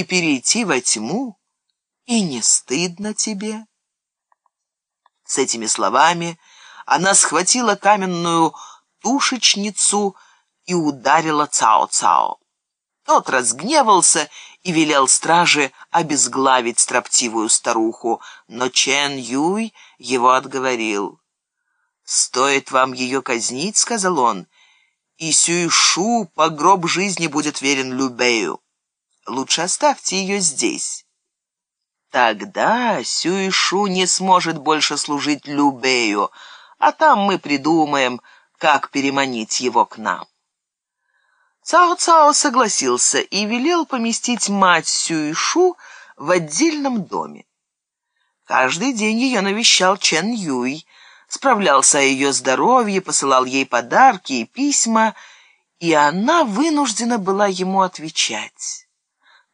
и перейти во тьму? И не стыдно тебе?» С этими словами она схватила каменную тушечницу и ударила Цао-Цао. Тот разгневался и велел страже обезглавить строптивую старуху, но Чен Юй его отговорил. «Стоит вам ее казнить, — сказал он, — и Сюйшу по гроб жизни будет верен Любею. Лучше оставьте ее здесь». Тогда Сюйшу не сможет больше служить Любею, а там мы придумаем, как переманить его к нам. Цао-Цао согласился и велел поместить мать Сюйшу в отдельном доме. Каждый день ее навещал Чен Юй, справлялся о ее здоровье, посылал ей подарки и письма, и она вынуждена была ему отвечать.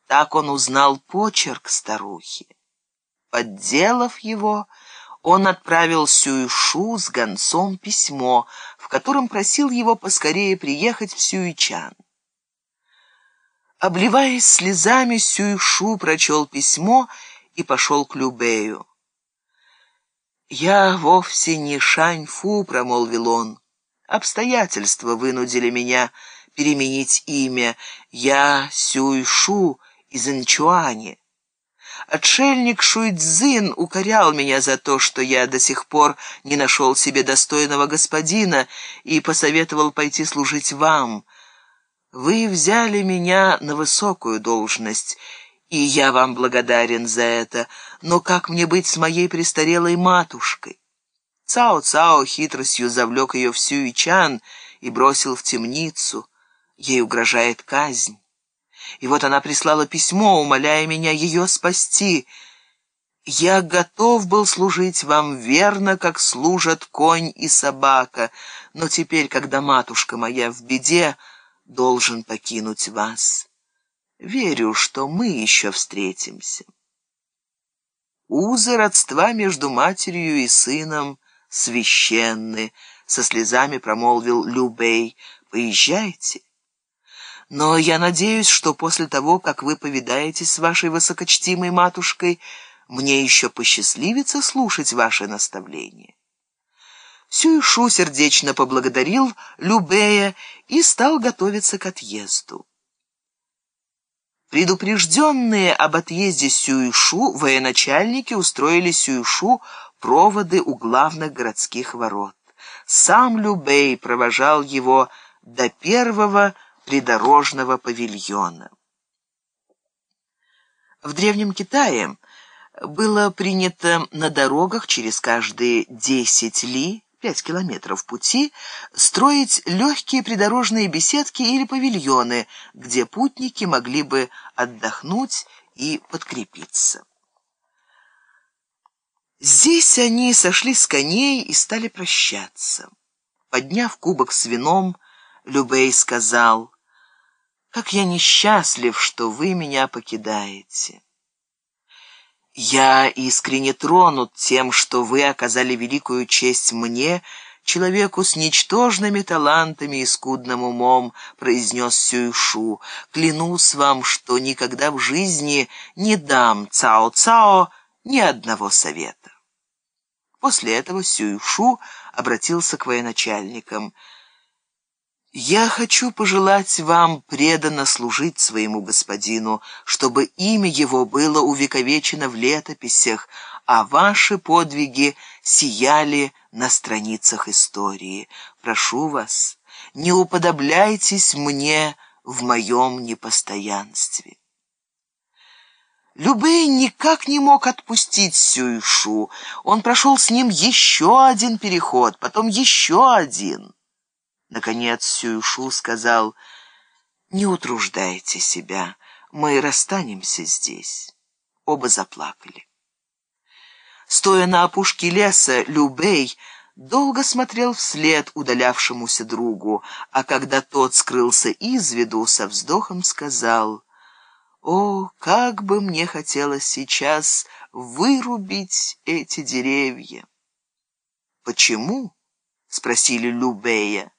Так он узнал почерк старухи. Подделав его, он отправил Сюйшу с гонцом письмо, в котором просил его поскорее приехать в Сюйчан. Обливаясь слезами, Сюйшу прочел письмо и пошел к Любею. «Я вовсе не Шаньфу», — промолвил он. «Обстоятельства вынудили меня переменить имя. Я Сюйшу из Инчуани». Отшельник Шуйцзин укорял меня за то, что я до сих пор не нашел себе достойного господина и посоветовал пойти служить вам. Вы взяли меня на высокую должность, и я вам благодарен за это, но как мне быть с моей престарелой матушкой? Цао-Цао хитростью завлек ее в Сюичан и бросил в темницу. Ей угрожает казнь. И вот она прислала письмо, умоляя меня ее спасти. Я готов был служить вам верно, как служат конь и собака, но теперь, когда матушка моя в беде, должен покинуть вас. Верю, что мы еще встретимся. Узы родства между матерью и сыном священны, со слезами промолвил Любей. Поезжайте. Но я надеюсь, что после того, как вы повидаетесь с вашей высокочтимой матушкой, мне еще посчастливится слушать ваши наставления». Сюйшу сердечно поблагодарил Любея и стал готовиться к отъезду. Предупрежденные об отъезде Сюйшу, военачальники устроили Сюйшу проводы у главных городских ворот. Сам Любей провожал его до первого придорожного павильона. В Древнем Китае было принято на дорогах через каждые 10 ли, 5 километров пути, строить легкие придорожные беседки или павильоны, где путники могли бы отдохнуть и подкрепиться. Здесь они сошли с коней и стали прощаться. Подняв кубок с вином, Любей сказал — как я несчастлив, что вы меня покидаете. Я искренне тронут тем, что вы оказали великую честь мне, человеку с ничтожными талантами и скудным умом, произнес Сюйшу. Клянусь вам, что никогда в жизни не дам Цао-Цао ни одного совета. После этого Сюйшу обратился к военачальникам — «Я хочу пожелать вам преданно служить своему господину, чтобы имя его было увековечено в летописях, а ваши подвиги сияли на страницах истории. Прошу вас, не уподобляйтесь мне в моем непостоянстве». Любэй никак не мог отпустить Сюйшу. Он прошел с ним еще один переход, потом еще один. Наконец Сюйшу сказал, «Не утруждайте себя, мы расстанемся здесь». Оба заплакали. Стоя на опушке леса, Любей долго смотрел вслед удалявшемуся другу, а когда тот скрылся из виду, со вздохом сказал, «О, как бы мне хотелось сейчас вырубить эти деревья!» «Почему?» — спросили Любея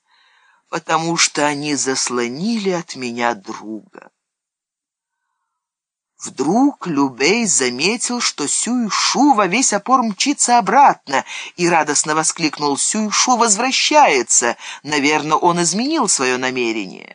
потому что они заслонили от меня друга. Вдруг Любей заметил, что Сюйшу во весь опор мчится обратно, и радостно воскликнул «Сюйшу возвращается! Наверное, он изменил свое намерение».